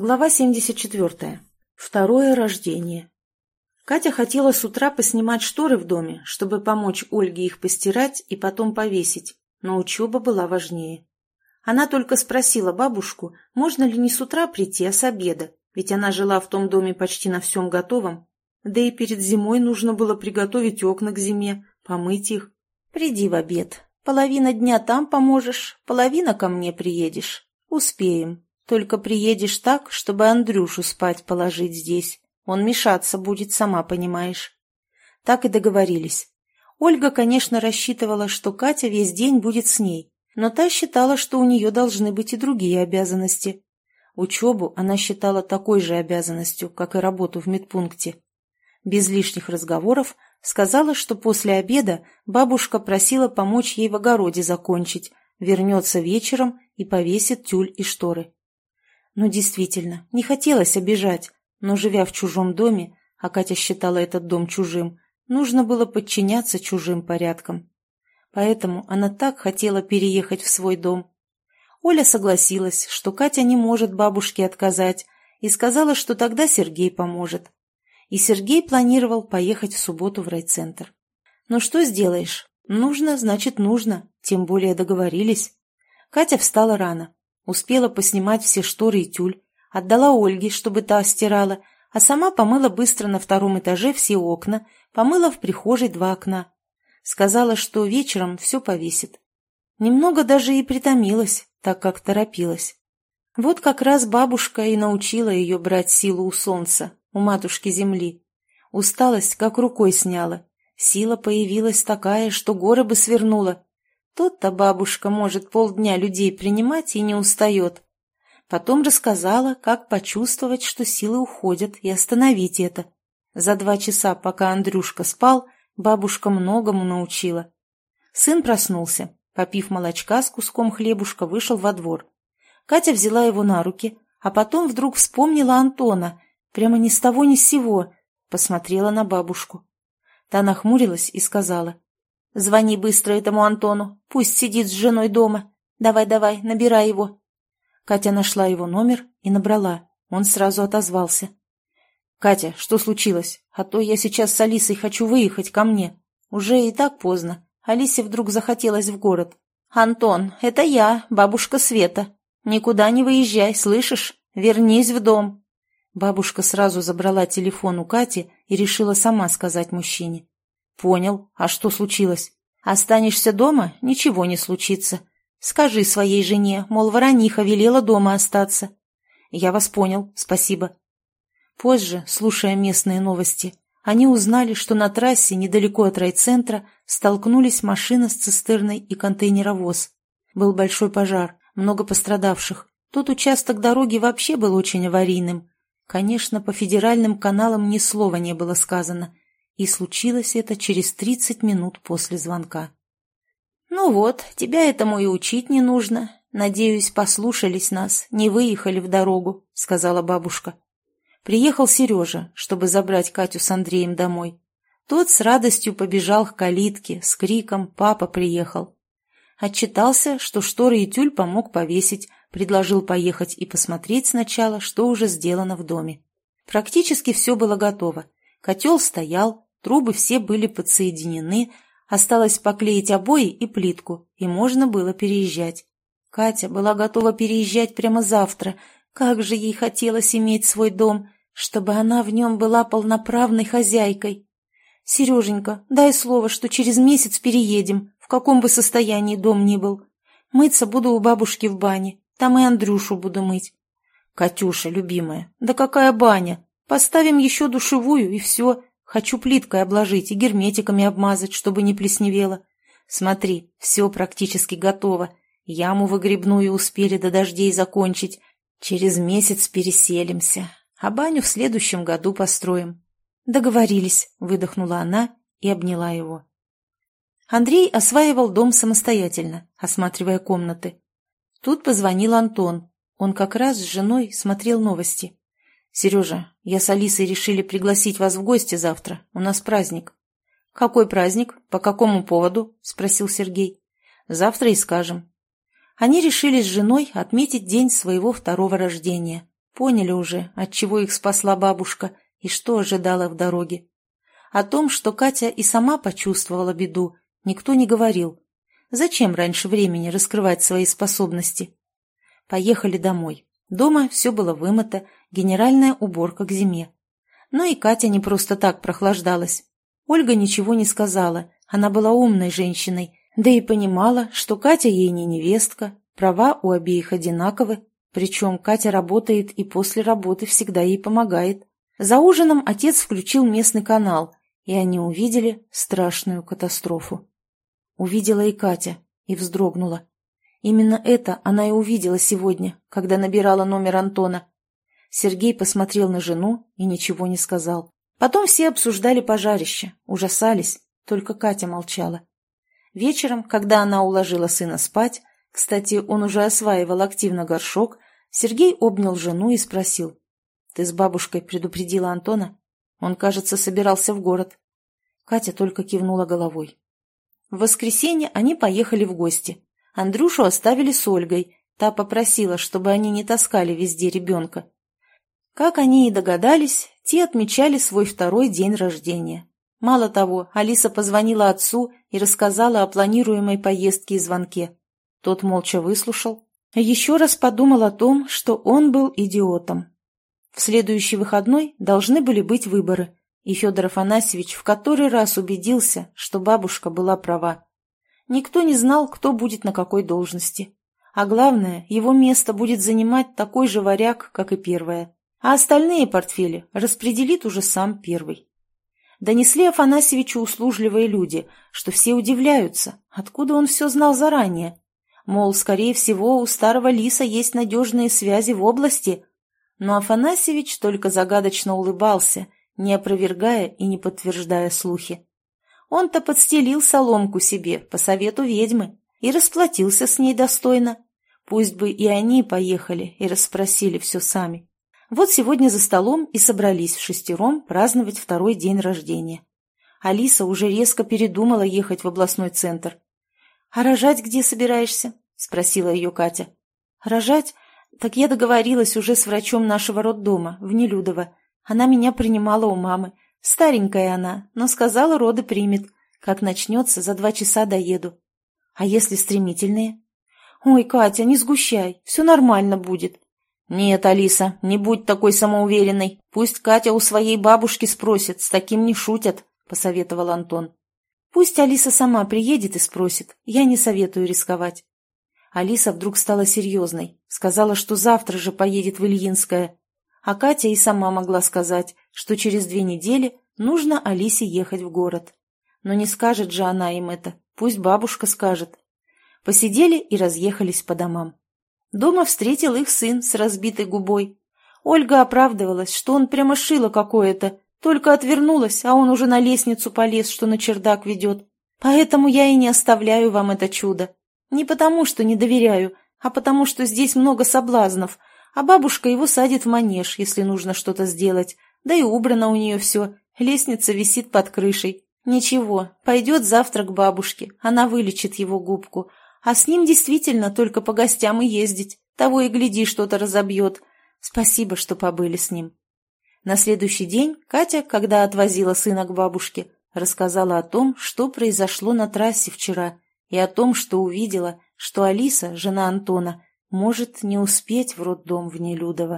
Глава 74. Второе рождение. Катя хотела с утра поснимать шторы в доме, чтобы помочь Ольге их постирать и потом повесить, но учеба была важнее. Она только спросила бабушку, можно ли не с утра прийти, а с обеда, ведь она жила в том доме почти на всем готовом. Да и перед зимой нужно было приготовить окна к зиме, помыть их. «Приди в обед. Половина дня там поможешь, половина ко мне приедешь. Успеем», только приедешь так, чтобы Андрюшу спать положить здесь. Он мешаться будет, сама понимаешь. Так и договорились. Ольга, конечно, рассчитывала, что Катя весь день будет с ней, но та считала, что у нее должны быть и другие обязанности. Учебу она считала такой же обязанностью, как и работу в медпункте. Без лишних разговоров сказала, что после обеда бабушка просила помочь ей в огороде закончить, вернется вечером и повесит тюль и шторы. Ну, действительно, не хотелось обижать, но, живя в чужом доме, а Катя считала этот дом чужим, нужно было подчиняться чужим порядкам. Поэтому она так хотела переехать в свой дом. Оля согласилась, что Катя не может бабушке отказать, и сказала, что тогда Сергей поможет. И Сергей планировал поехать в субботу в райцентр. Но что сделаешь? Нужно, значит, нужно, тем более договорились. Катя встала рано. Успела поснимать все шторы и тюль, отдала Ольге, чтобы та стирала, а сама помыла быстро на втором этаже все окна, помыла в прихожей два окна. Сказала, что вечером все повесит. Немного даже и притомилась, так как торопилась. Вот как раз бабушка и научила ее брать силу у солнца, у матушки земли. Усталость как рукой сняла. Сила появилась такая, что горы бы свернула. Тут-то бабушка может полдня людей принимать и не устает. Потом рассказала, как почувствовать, что силы уходят, и остановить это. За два часа, пока Андрюшка спал, бабушка многому научила. Сын проснулся. Попив молочка с куском хлебушка, вышел во двор. Катя взяла его на руки, а потом вдруг вспомнила Антона, прямо ни с того ни с сего, посмотрела на бабушку. Та нахмурилась и сказала, Звони быстро этому Антону, пусть сидит с женой дома. Давай-давай, набирай его. Катя нашла его номер и набрала. Он сразу отозвался. «Катя, что случилось? А то я сейчас с Алисой хочу выехать ко мне. Уже и так поздно. Алисе вдруг захотелось в город. «Антон, это я, бабушка Света. Никуда не выезжай, слышишь? Вернись в дом». Бабушка сразу забрала телефон у Кати и решила сама сказать мужчине. «Понял. А что случилось?» «Останешься дома? Ничего не случится. Скажи своей жене, мол, ворониха велела дома остаться». «Я вас понял. Спасибо». Позже, слушая местные новости, они узнали, что на трассе недалеко от райцентра столкнулись машина с цистерной и контейнеровоз. Был большой пожар, много пострадавших. Тот участок дороги вообще был очень аварийным. Конечно, по федеральным каналам ни слова не было сказано, и случилось это через тридцать минут после звонка. «Ну вот, тебя этому и учить не нужно. Надеюсь, послушались нас, не выехали в дорогу», — сказала бабушка. Приехал Сережа, чтобы забрать Катю с Андреем домой. Тот с радостью побежал к калитке с криком «Папа приехал!». Отчитался, что шторы и тюль помог повесить, предложил поехать и посмотреть сначала, что уже сделано в доме. Практически все было готово. Котел стоял, Трубы все были подсоединены, осталось поклеить обои и плитку, и можно было переезжать. Катя была готова переезжать прямо завтра. Как же ей хотелось иметь свой дом, чтобы она в нем была полноправной хозяйкой. «Сереженька, дай слово, что через месяц переедем, в каком бы состоянии дом ни был. Мыться буду у бабушки в бане, там и Андрюшу буду мыть». «Катюша, любимая, да какая баня? Поставим еще душевую, и все. Хочу плиткой обложить и герметиками обмазать, чтобы не плесневело. Смотри, все практически готово. Яму выгребную успели до дождей закончить. Через месяц переселимся, а баню в следующем году построим. Договорились, выдохнула она и обняла его. Андрей осваивал дом самостоятельно, осматривая комнаты. Тут позвонил Антон. Он как раз с женой смотрел новости. «Сережа, я с Алисой решили пригласить вас в гости завтра. У нас праздник». «Какой праздник? По какому поводу?» – спросил Сергей. «Завтра и скажем». Они решили с женой отметить день своего второго рождения. Поняли уже, от чего их спасла бабушка и что ожидала в дороге. О том, что Катя и сама почувствовала беду, никто не говорил. Зачем раньше времени раскрывать свои способности? Поехали домой. Дома все было вымыто, генеральная уборка к зиме. Но и Катя не просто так прохлаждалась. Ольга ничего не сказала, она была умной женщиной, да и понимала, что Катя ей не невестка, права у обеих одинаковы, причем Катя работает и после работы всегда ей помогает. За ужином отец включил местный канал, и они увидели страшную катастрофу. Увидела и Катя, и вздрогнула. Именно это она и увидела сегодня, когда набирала номер Антона. Сергей посмотрел на жену и ничего не сказал. Потом все обсуждали пожарище, ужасались, только Катя молчала. Вечером, когда она уложила сына спать, кстати, он уже осваивал активно горшок, Сергей обнял жену и спросил. «Ты с бабушкой предупредила Антона? Он, кажется, собирался в город». Катя только кивнула головой. В воскресенье они поехали в гости. Андрюшу оставили с Ольгой. Та попросила, чтобы они не таскали везде ребенка. Как они и догадались, те отмечали свой второй день рождения. Мало того, Алиса позвонила отцу и рассказала о планируемой поездке и звонке. Тот молча выслушал, еще раз подумал о том, что он был идиотом. В следующий выходной должны были быть выборы, и Федор Афанасьевич в который раз убедился, что бабушка была права. Никто не знал, кто будет на какой должности. А главное, его место будет занимать такой же варяг, как и первое. А остальные портфели распределит уже сам первый. Донесли Афанасьевичу услужливые люди, что все удивляются, откуда он все знал заранее. Мол, скорее всего, у старого лиса есть надежные связи в области. Но Афанасьевич только загадочно улыбался, не опровергая и не подтверждая слухи. Он-то подстелил соломку себе по совету ведьмы и расплатился с ней достойно. Пусть бы и они поехали и расспросили все сами. Вот сегодня за столом и собрались в шестером праздновать второй день рождения. Алиса уже резко передумала ехать в областной центр. «А рожать где собираешься?» — спросила ее Катя. «Рожать? Так я договорилась уже с врачом нашего роддома, в Нелюдово. Она меня принимала у мамы. Старенькая она, но сказала, роды примет. Как начнется, за два часа доеду. А если стремительные? Ой, Катя, не сгущай, все нормально будет. «Нет, Алиса, не будь такой самоуверенной. Пусть Катя у своей бабушки спросит, с таким не шутят», — посоветовал Антон. «Пусть Алиса сама приедет и спросит. Я не советую рисковать». Алиса вдруг стала серьезной, сказала, что завтра же поедет в Ильинское. А Катя и сама могла сказать, что через две недели нужно Алисе ехать в город. Но не скажет же она им это, пусть бабушка скажет. Посидели и разъехались по домам. Дома встретил их сын с разбитой губой. Ольга оправдывалась, что он прямо шило какое-то, только отвернулась, а он уже на лестницу полез, что на чердак ведет. Поэтому я и не оставляю вам это чудо. Не потому, что не доверяю, а потому, что здесь много соблазнов, а бабушка его садит в манеж, если нужно что-то сделать. Да и убрано у нее все, лестница висит под крышей. Ничего, пойдет завтра к бабушке, она вылечит его губку, а с ним действительно только по гостям и ездить. Того и гляди, что-то разобьет. Спасибо, что побыли с ним. На следующий день Катя, когда отвозила сына к бабушке, рассказала о том, что произошло на трассе вчера, и о том, что увидела, что Алиса, жена Антона, может не успеть в роддом в Нелюдово.